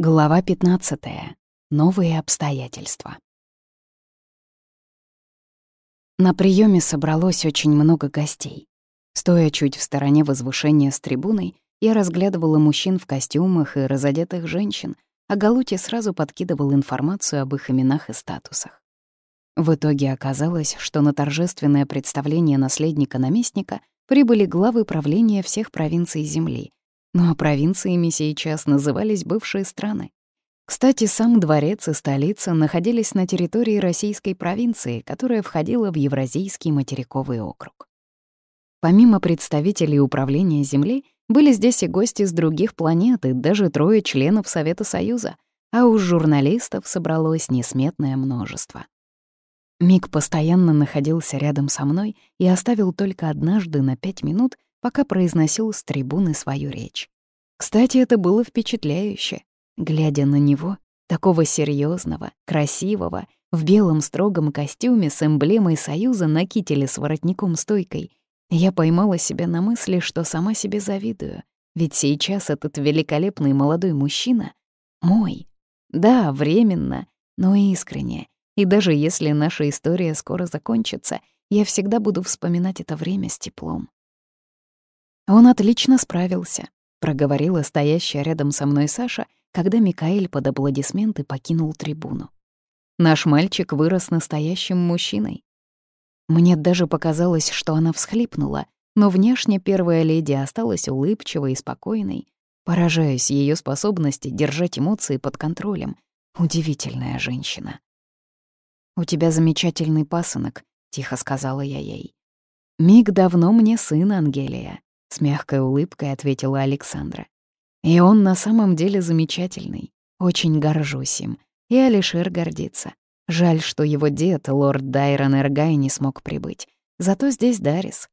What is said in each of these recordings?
Глава 15. Новые обстоятельства. На приеме собралось очень много гостей. Стоя чуть в стороне возвышения с трибуной, я разглядывала мужчин в костюмах и разодетых женщин, а Галути сразу подкидывал информацию об их именах и статусах. В итоге оказалось, что на торжественное представление наследника-наместника прибыли главы правления всех провинций Земли — ну а провинциями сейчас назывались бывшие страны. Кстати, сам дворец и столица находились на территории российской провинции, которая входила в Евразийский материковый округ. Помимо представителей управления Земли, были здесь и гости с других планет и даже трое членов Совета Союза, а уж журналистов собралось несметное множество. Мик постоянно находился рядом со мной и оставил только однажды на пять минут, пока произносил с трибуны свою речь. Кстати, это было впечатляюще. Глядя на него, такого серьезного, красивого, в белом строгом костюме с эмблемой Союза на кителе с воротником-стойкой, я поймала себя на мысли, что сама себе завидую, ведь сейчас этот великолепный молодой мужчина мой. Да, временно, но искренне. И даже если наша история скоро закончится, я всегда буду вспоминать это время с теплом. Он отлично справился, проговорила стоящая рядом со мной Саша, когда Микаэль под аплодисменты покинул трибуну. Наш мальчик вырос настоящим мужчиной. Мне даже показалось, что она всхлипнула, но внешне первая леди осталась улыбчивой и спокойной. Поражаюсь ее способности держать эмоции под контролем. Удивительная женщина. «У тебя замечательный пасынок», — тихо сказала я ей. «Миг давно мне сын, Ангелия. — с мягкой улыбкой ответила Александра. «И он на самом деле замечательный. Очень горжусь им. И Алишер гордится. Жаль, что его дед, лорд Дайрон Эргай, не смог прибыть. Зато здесь Дарис.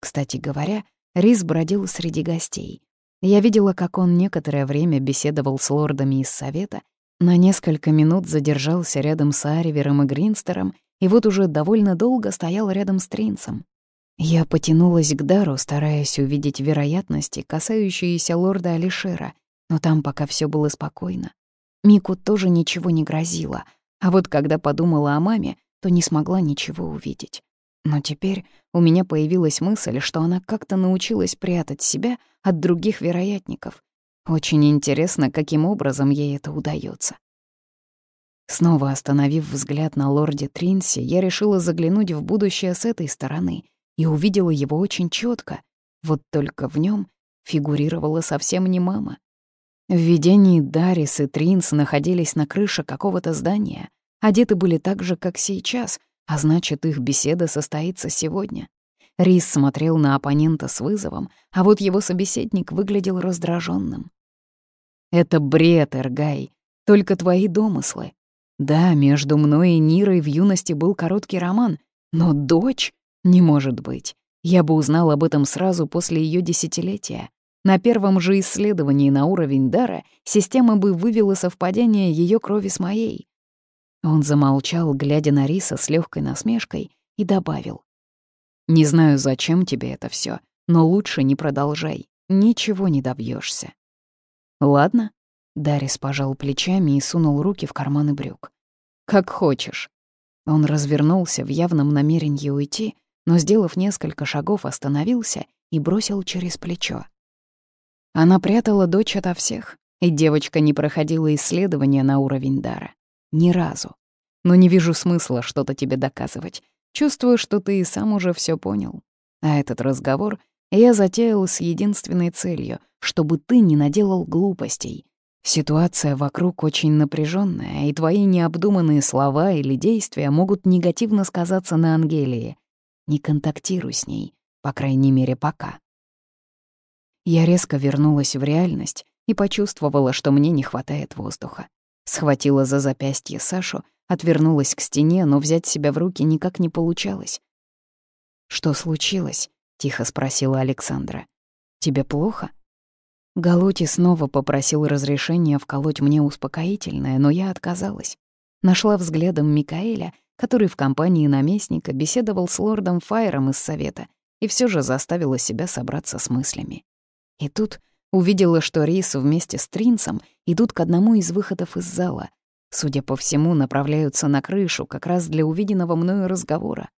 Кстати говоря, Рис бродил среди гостей. Я видела, как он некоторое время беседовал с лордами из Совета, на несколько минут задержался рядом с Аривером и Гринстером, и вот уже довольно долго стоял рядом с Тринцем. Я потянулась к дару, стараясь увидеть вероятности, касающиеся лорда Алишера, но там пока все было спокойно. Мику тоже ничего не грозило, а вот когда подумала о маме, то не смогла ничего увидеть. Но теперь у меня появилась мысль, что она как-то научилась прятать себя от других вероятников. Очень интересно, каким образом ей это удается. Снова остановив взгляд на лорде Тринси, я решила заглянуть в будущее с этой стороны — и увидела его очень четко. Вот только в нем фигурировала совсем не мама. В видении Дарис и Тринс находились на крыше какого-то здания, одеты были так же, как сейчас, а значит, их беседа состоится сегодня. Рис смотрел на оппонента с вызовом, а вот его собеседник выглядел раздраженным. «Это бред, Эргай, только твои домыслы. Да, между мной и Нирой в юности был короткий роман, но дочь не может быть. Я бы узнал об этом сразу после ее десятилетия. На первом же исследовании на уровень дара система бы вывела совпадение ее крови с моей. Он замолчал, глядя на Риса с легкой насмешкой, и добавил. «Не знаю, зачем тебе это все, но лучше не продолжай, ничего не добьешься. «Ладно», — Дарис пожал плечами и сунул руки в карманы брюк. «Как хочешь». Он развернулся в явном намерении уйти, но, сделав несколько шагов, остановился и бросил через плечо. Она прятала дочь ото всех, и девочка не проходила исследования на уровень дара. Ни разу. Но не вижу смысла что-то тебе доказывать. Чувствую, что ты и сам уже все понял. А этот разговор я затеял с единственной целью, чтобы ты не наделал глупостей. Ситуация вокруг очень напряженная, и твои необдуманные слова или действия могут негативно сказаться на Ангелии не контактируй с ней, по крайней мере, пока. Я резко вернулась в реальность и почувствовала, что мне не хватает воздуха. Схватила за запястье Сашу, отвернулась к стене, но взять себя в руки никак не получалось. «Что случилось?» — тихо спросила Александра. «Тебе плохо?» Галути снова попросил разрешения вколоть мне успокоительное, но я отказалась. Нашла взглядом Микаэля который в компании наместника беседовал с лордом Файером из Совета и все же заставила себя собраться с мыслями. И тут Увидела, что Рис вместе с Тринцем идут к одному из выходов из зала. Судя по всему, направляются на крышу как раз для увиденного мною разговора.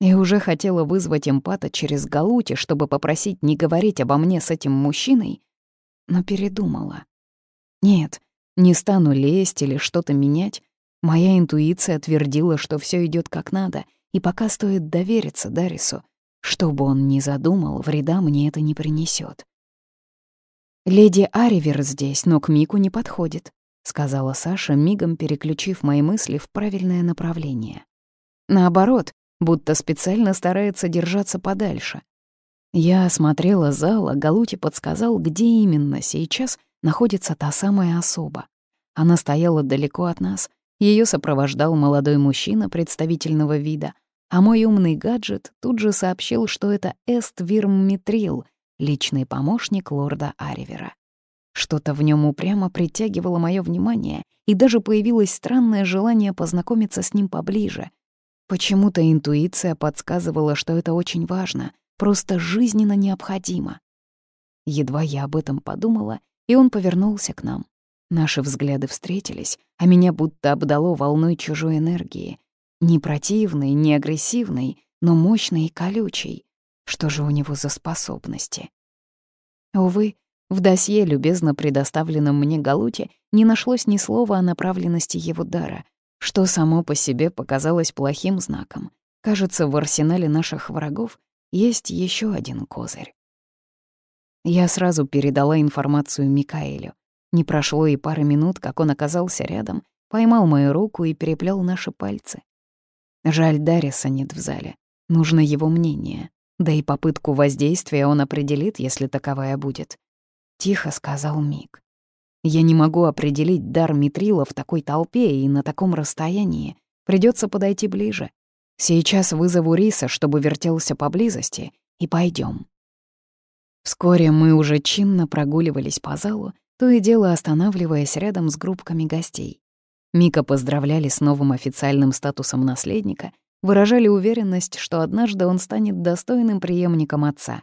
И уже хотела вызвать эмпата через Галути, чтобы попросить не говорить обо мне с этим мужчиной, но передумала. Нет, не стану лезть или что-то менять. Моя интуиция твердила, что все идет как надо, и пока стоит довериться Дарису. Что бы он ни задумал, вреда мне это не принесет. «Леди Аривер здесь, но к Мику не подходит», — сказала Саша, мигом переключив мои мысли в правильное направление. Наоборот, будто специально старается держаться подальше. Я осмотрела зал, а Галути подсказал, где именно сейчас находится та самая особа. Она стояла далеко от нас, ее сопровождал молодой мужчина представительного вида, а мой умный гаджет тут же сообщил, что это Эст Вирм Митрил, личный помощник лорда Аривера. Что-то в нем упрямо притягивало мое внимание, и даже появилось странное желание познакомиться с ним поближе. Почему-то интуиция подсказывала, что это очень важно, просто жизненно необходимо. Едва я об этом подумала, и он повернулся к нам. Наши взгляды встретились, а меня будто обдало волной чужой энергии. Не противной, не агрессивной, но мощной и колючей. Что же у него за способности? Увы, в досье, любезно предоставленном мне Галуте, не нашлось ни слова о направленности его дара, что само по себе показалось плохим знаком. Кажется, в арсенале наших врагов есть еще один козырь. Я сразу передала информацию Микаэлю. Не прошло и пары минут, как он оказался рядом, поймал мою руку и переплел наши пальцы. Жаль, Дариса нет в зале. Нужно его мнение. Да и попытку воздействия он определит, если таковая будет. Тихо сказал Мик. Я не могу определить дар Митрила в такой толпе и на таком расстоянии. Придется подойти ближе. Сейчас вызову Риса, чтобы вертелся поблизости, и пойдем. Вскоре мы уже чинно прогуливались по залу, то и дело останавливаясь рядом с группками гостей. Мика поздравляли с новым официальным статусом наследника — выражали уверенность, что однажды он станет достойным преемником отца,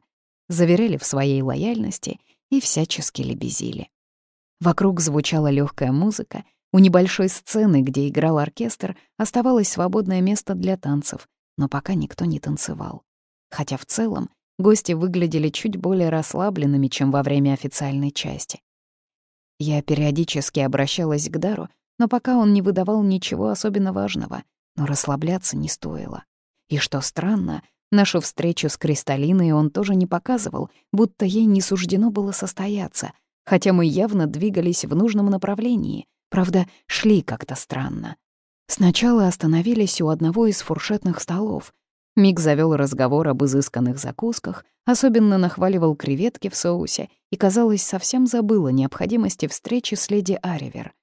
заверяли в своей лояльности и всячески лебезили. Вокруг звучала легкая музыка, у небольшой сцены, где играл оркестр, оставалось свободное место для танцев, но пока никто не танцевал. Хотя в целом гости выглядели чуть более расслабленными, чем во время официальной части. Я периодически обращалась к Дару, но пока он не выдавал ничего особенно важного, но расслабляться не стоило. И что странно, нашу встречу с Кристалиной он тоже не показывал, будто ей не суждено было состояться, хотя мы явно двигались в нужном направлении, правда, шли как-то странно. Сначала остановились у одного из фуршетных столов. Мик завел разговор об изысканных закусках, особенно нахваливал креветки в соусе и, казалось, совсем забыл о необходимости встречи с леди Аривер.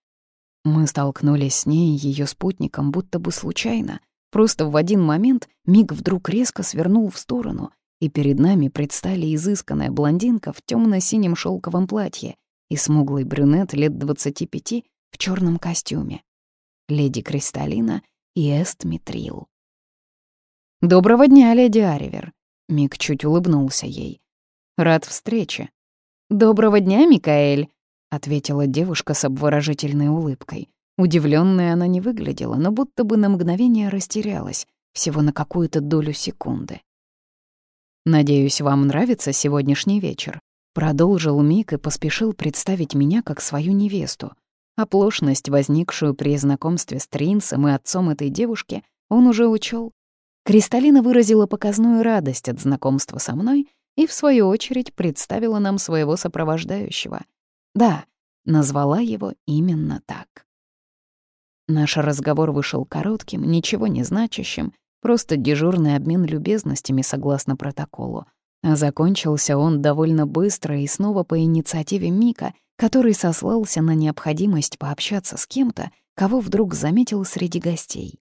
Мы столкнулись с ней и ее спутником будто бы случайно. Просто в один момент Миг вдруг резко свернул в сторону, и перед нами предстали изысканная блондинка в темно синем шелковом платье и смуглый брюнет лет 25 в черном костюме. Леди Кристалина и Эст Митрил. «Доброго дня, леди Аривер!» Мик чуть улыбнулся ей. «Рад встрече». «Доброго дня, Микаэль!» — ответила девушка с обворожительной улыбкой. Удивленная она не выглядела, но будто бы на мгновение растерялась, всего на какую-то долю секунды. «Надеюсь, вам нравится сегодняшний вечер», — продолжил Мик и поспешил представить меня как свою невесту. Оплошность, возникшую при знакомстве с Тринсом и отцом этой девушки, он уже учел. Кристалина выразила показную радость от знакомства со мной и, в свою очередь, представила нам своего сопровождающего — да, назвала его именно так. Наш разговор вышел коротким, ничего не значащим, просто дежурный обмен любезностями согласно протоколу. А закончился он довольно быстро и снова по инициативе Мика, который сослался на необходимость пообщаться с кем-то, кого вдруг заметил среди гостей.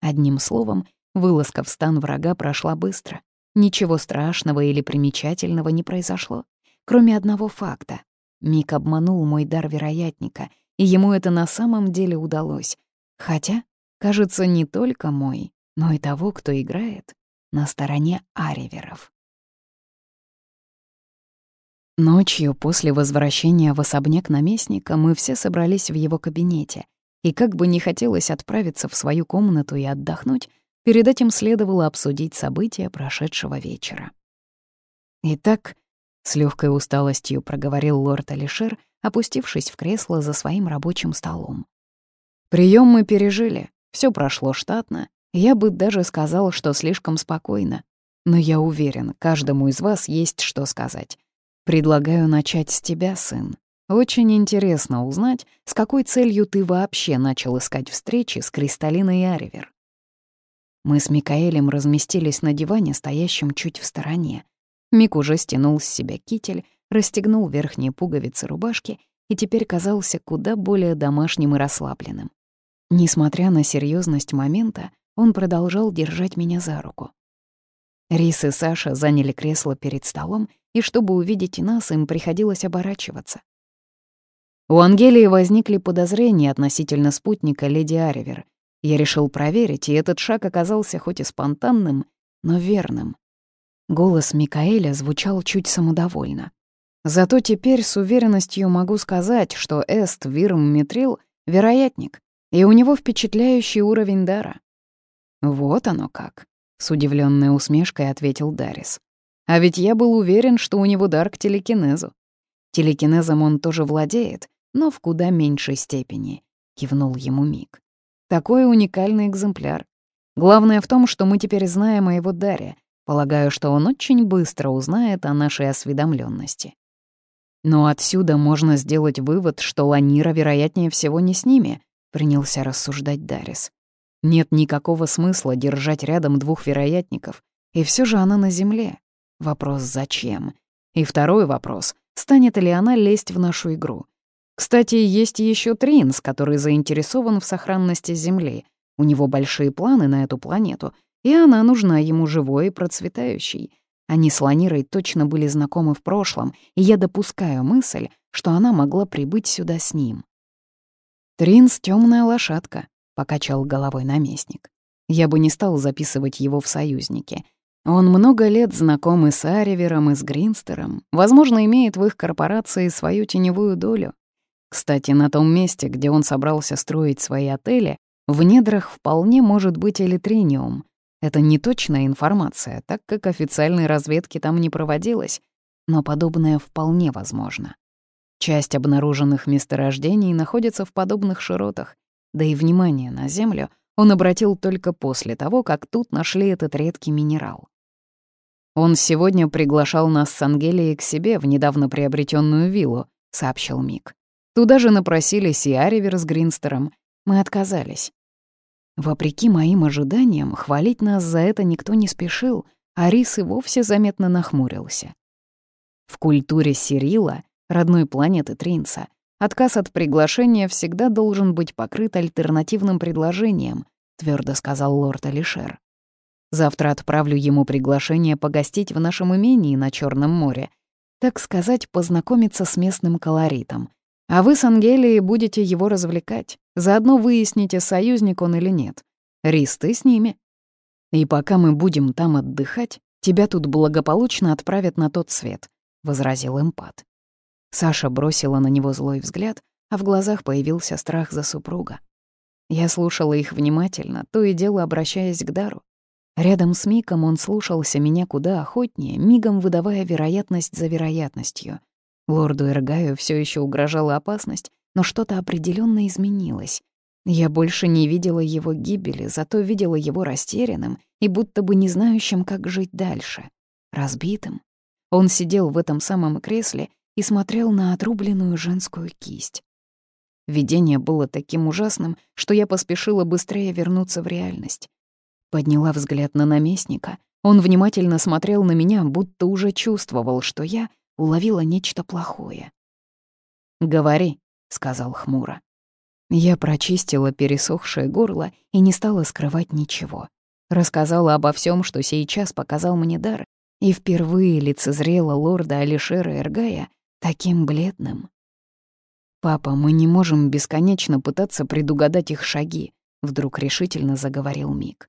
Одним словом, вылазка в стан врага прошла быстро. Ничего страшного или примечательного не произошло, кроме одного факта. Мик обманул мой дар вероятника, и ему это на самом деле удалось. Хотя, кажется, не только мой, но и того, кто играет на стороне ариверов. Ночью после возвращения в особняк наместника мы все собрались в его кабинете, и как бы не хотелось отправиться в свою комнату и отдохнуть, перед этим следовало обсудить события прошедшего вечера. Итак, с легкой усталостью проговорил лорд Алишер, опустившись в кресло за своим рабочим столом. Прием мы пережили, все прошло штатно, я бы даже сказал, что слишком спокойно. Но я уверен, каждому из вас есть что сказать. Предлагаю начать с тебя, сын. Очень интересно узнать, с какой целью ты вообще начал искать встречи с Кристалиной Аривер. Мы с Микаэлем разместились на диване, стоящем чуть в стороне. Мик уже стянул с себя китель, расстегнул верхние пуговицы рубашки и теперь казался куда более домашним и расслабленным. Несмотря на серьезность момента, он продолжал держать меня за руку. Рис и Саша заняли кресло перед столом, и чтобы увидеть нас, им приходилось оборачиваться. У Ангелии возникли подозрения относительно спутника леди Аривер. Я решил проверить, и этот шаг оказался хоть и спонтанным, но верным. Голос Микаэля звучал чуть самодовольно. Зато теперь с уверенностью могу сказать, что Эст Вирм Митрил — вероятник, и у него впечатляющий уровень дара. «Вот оно как», — с удивленной усмешкой ответил Дарис. «А ведь я был уверен, что у него дар к телекинезу. Телекинезом он тоже владеет, но в куда меньшей степени», — кивнул ему Мик. «Такой уникальный экземпляр. Главное в том, что мы теперь знаем о его даре, Полагаю, что он очень быстро узнает о нашей осведомленности. Но отсюда можно сделать вывод, что Ланира, вероятнее всего, не с ними, принялся рассуждать Дарис. Нет никакого смысла держать рядом двух вероятников, и все же она на земле. Вопрос «зачем?» И второй вопрос — станет ли она лезть в нашу игру? Кстати, есть еще Тринс, который заинтересован в сохранности Земли. У него большие планы на эту планету, и она нужна ему живой и процветающей. Они с Ланирой точно были знакомы в прошлом, и я допускаю мысль, что она могла прибыть сюда с ним. «Тринс — темная лошадка», — покачал головой наместник. «Я бы не стал записывать его в союзники. Он много лет знаком и с Аривером, и с Гринстером, возможно, имеет в их корпорации свою теневую долю. Кстати, на том месте, где он собрался строить свои отели, в недрах вполне может быть элитриниум, это не точная информация, так как официальной разведки там не проводилось, но подобное вполне возможно. Часть обнаруженных месторождений находится в подобных широтах, да и внимание на Землю он обратил только после того, как тут нашли этот редкий минерал. «Он сегодня приглашал нас с Ангелией к себе в недавно приобретенную виллу», — сообщил Мик. «Туда же напросились и Аривер с Гринстером. Мы отказались. Вопреки моим ожиданиям, хвалить нас за это никто не спешил, а Рис и вовсе заметно нахмурился. В культуре Сирила, родной планеты Тринца, отказ от приглашения всегда должен быть покрыт альтернативным предложением, твердо сказал лорд Алишер. Завтра отправлю ему приглашение погостить в нашем имении на Черном море, так сказать, познакомиться с местным колоритом, а вы с Ангелией будете его развлекать. Заодно выясните, союзник он или нет. Рис, ты с ними. И пока мы будем там отдыхать, тебя тут благополучно отправят на тот свет», — возразил эмпат. Саша бросила на него злой взгляд, а в глазах появился страх за супруга. Я слушала их внимательно, то и дело обращаясь к Дару. Рядом с Миком он слушался меня куда охотнее, мигом выдавая вероятность за вероятностью. Лорду Эргаю все еще угрожала опасность, но что-то определенно изменилось. Я больше не видела его гибели, зато видела его растерянным и будто бы не знающим, как жить дальше. Разбитым. Он сидел в этом самом кресле и смотрел на отрубленную женскую кисть. Видение было таким ужасным, что я поспешила быстрее вернуться в реальность. Подняла взгляд на наместника. Он внимательно смотрел на меня, будто уже чувствовал, что я уловила нечто плохое. «Говори», — сказал хмуро. Я прочистила пересохшее горло и не стала скрывать ничего. Рассказала обо всем, что сейчас показал мне дар, и впервые лицезрела лорда Алишера Эргая таким бледным. «Папа, мы не можем бесконечно пытаться предугадать их шаги», — вдруг решительно заговорил Мик.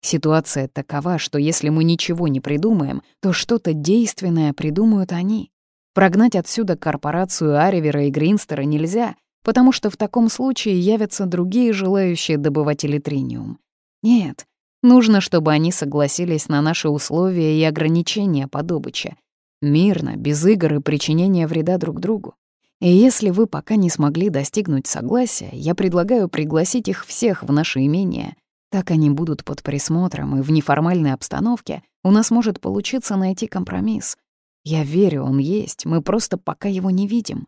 «Ситуация такова, что если мы ничего не придумаем, то что-то действенное придумают они. Прогнать отсюда корпорацию Аривера и Гринстера нельзя, потому что в таком случае явятся другие желающие добывать элитриниум. Нет, нужно, чтобы они согласились на наши условия и ограничения по добыче. Мирно, без игр и причинения вреда друг другу. И если вы пока не смогли достигнуть согласия, я предлагаю пригласить их всех в наше имение. Так они будут под присмотром, и в неформальной обстановке у нас может получиться найти компромисс. Я верю, он есть, мы просто пока его не видим.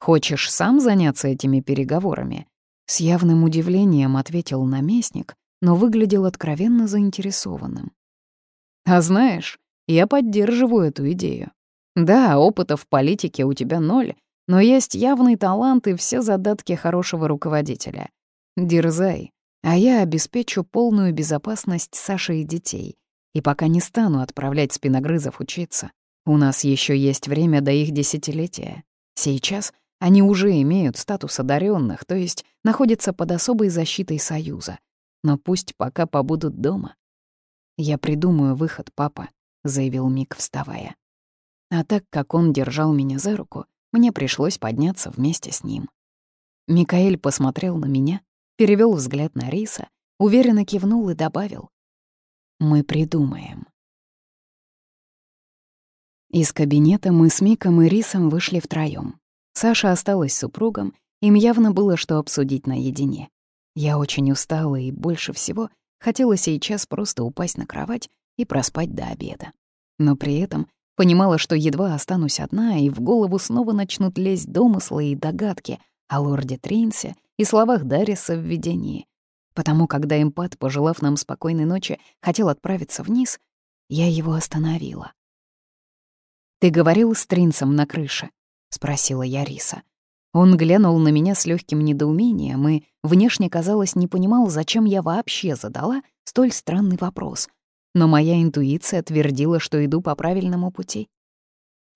Хочешь сам заняться этими переговорами? С явным удивлением ответил наместник, но выглядел откровенно заинтересованным. А знаешь, я поддерживаю эту идею. Да, опыта в политике у тебя ноль, но есть явный талант и все задатки хорошего руководителя. Дерзай, а я обеспечу полную безопасность Саши и детей. И пока не стану отправлять спиногрызов учиться. У нас еще есть время до их десятилетия. Сейчас они уже имеют статус одаренных, то есть находятся под особой защитой Союза. Но пусть пока побудут дома. «Я придумаю выход, папа», — заявил Мик, вставая. А так как он держал меня за руку, мне пришлось подняться вместе с ним. Микаэль посмотрел на меня, перевел взгляд на Риса, уверенно кивнул и добавил. «Мы придумаем». Из кабинета мы с Миком и Рисом вышли втроём. Саша осталась с супругом, им явно было что обсудить наедине. Я очень устала и больше всего хотела сейчас просто упасть на кровать и проспать до обеда. Но при этом Понимала, что едва останусь одна, и в голову снова начнут лезть домыслы и догадки о лорде Тринсе и словах Дариса в видении. Потому когда эмпат, пожелав нам спокойной ночи, хотел отправиться вниз, я его остановила. «Ты говорил с Тринсом на крыше?» — спросила я Риса. Он глянул на меня с легким недоумением и, внешне, казалось, не понимал, зачем я вообще задала столь странный вопрос но моя интуиция твердила, что иду по правильному пути.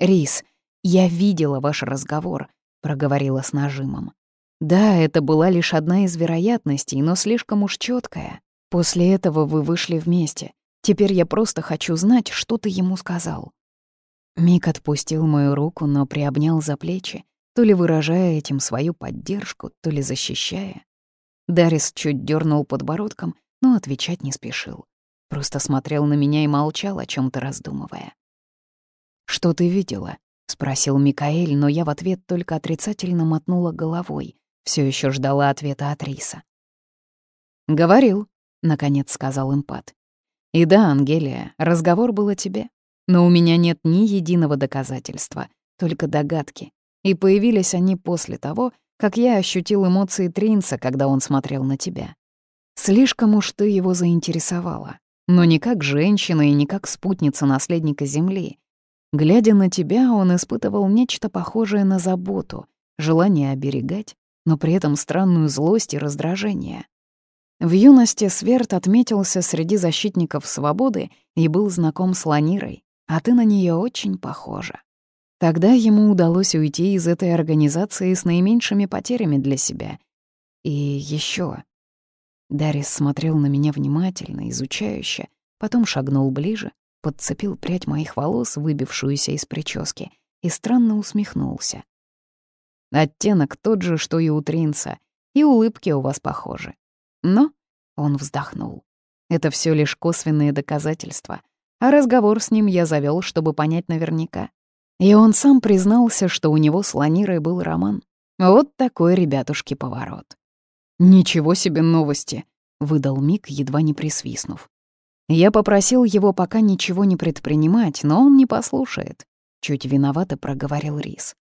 «Рис, я видела ваш разговор», — проговорила с нажимом. «Да, это была лишь одна из вероятностей, но слишком уж четкая. После этого вы вышли вместе. Теперь я просто хочу знать, что ты ему сказал». Мик отпустил мою руку, но приобнял за плечи, то ли выражая этим свою поддержку, то ли защищая. Дарис чуть дернул подбородком, но отвечать не спешил. Просто смотрел на меня и молчал, о чем то раздумывая. «Что ты видела?» — спросил Микаэль, но я в ответ только отрицательно мотнула головой. Все еще ждала ответа от Риса. «Говорил», — наконец сказал импат. «И да, Ангелия, разговор был о тебе. Но у меня нет ни единого доказательства, только догадки. И появились они после того, как я ощутил эмоции Тринца, когда он смотрел на тебя. Слишком уж ты его заинтересовала но не как женщина и не как спутница наследника Земли. Глядя на тебя, он испытывал нечто похожее на заботу, желание оберегать, но при этом странную злость и раздражение. В юности Сверд отметился среди защитников свободы и был знаком с Ланирой, а ты на нее очень похожа. Тогда ему удалось уйти из этой организации с наименьшими потерями для себя. И еще Дарис смотрел на меня внимательно, изучающе, потом шагнул ближе, подцепил прядь моих волос, выбившуюся из прически, и странно усмехнулся. Оттенок тот же, что и у Тринца, и улыбки у вас похожи. Но он вздохнул. Это все лишь косвенные доказательства, а разговор с ним я завел, чтобы понять наверняка. И он сам признался, что у него с Ланирой был роман. Вот такой, ребятушки, поворот. «Ничего себе новости!» — выдал Мик, едва не присвистнув. Я попросил его пока ничего не предпринимать, но он не послушает. Чуть виновато проговорил Рис.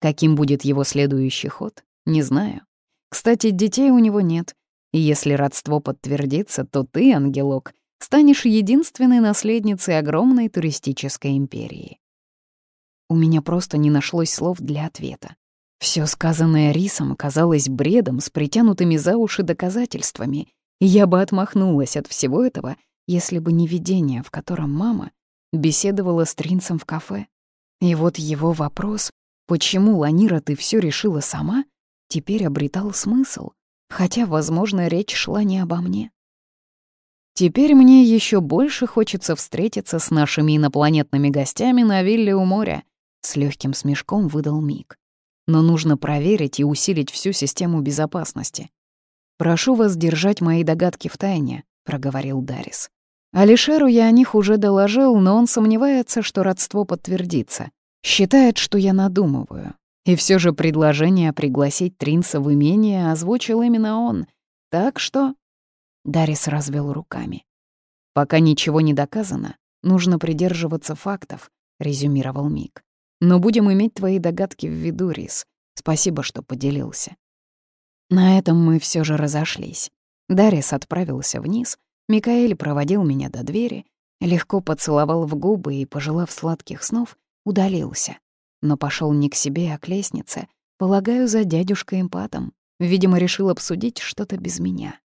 Каким будет его следующий ход, не знаю. Кстати, детей у него нет. И если родство подтвердится, то ты, ангелок, станешь единственной наследницей огромной туристической империи. У меня просто не нашлось слов для ответа. Все сказанное Рисом казалось бредом с притянутыми за уши доказательствами, и я бы отмахнулась от всего этого, если бы не видение, в котором мама беседовала с Тринцем в кафе. И вот его вопрос «Почему, Ланира, ты все решила сама?» теперь обретал смысл, хотя, возможно, речь шла не обо мне. Теперь мне еще больше хочется встретиться с нашими инопланетными гостями на вилле у моря, С легким смешком выдал Мик. «Но нужно проверить и усилить всю систему безопасности. Прошу вас держать мои догадки в тайне», — проговорил Дарис. Алишеру я о них уже доложил, но он сомневается, что родство подтвердится. Считает, что я надумываю. И все же предложение пригласить Тринса в имение озвучил именно он. Так что... Дарис развел руками. «Пока ничего не доказано, нужно придерживаться фактов», — резюмировал Мик. «Но будем иметь твои догадки в виду, Рис. Спасибо, что поделился». На этом мы все же разошлись. Дарис отправился вниз, Микаэль проводил меня до двери, легко поцеловал в губы и, пожелав сладких снов, удалился. Но пошел не к себе, а к лестнице, полагаю, за дядюшкой-эмпатом. Видимо, решил обсудить что-то без меня.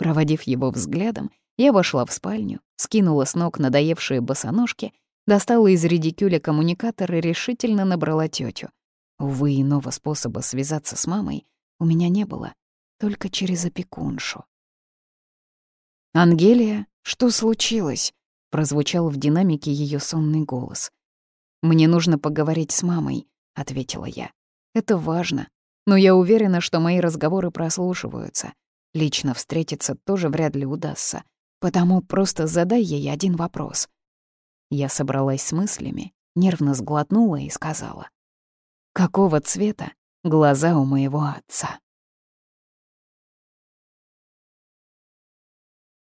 Проводив его взглядом, я вошла в спальню, скинула с ног надоевшие босоножки, достала из редикюля коммуникатор и решительно набрала тетю. Увы, иного способа связаться с мамой у меня не было, только через опекуншу. «Ангелия, что случилось?» — прозвучал в динамике ее сонный голос. «Мне нужно поговорить с мамой», — ответила я. «Это важно, но я уверена, что мои разговоры прослушиваются. Лично встретиться тоже вряд ли удастся, потому просто задай ей один вопрос». Я собралась с мыслями, нервно сглотнула и сказала. «Какого цвета глаза у моего отца?»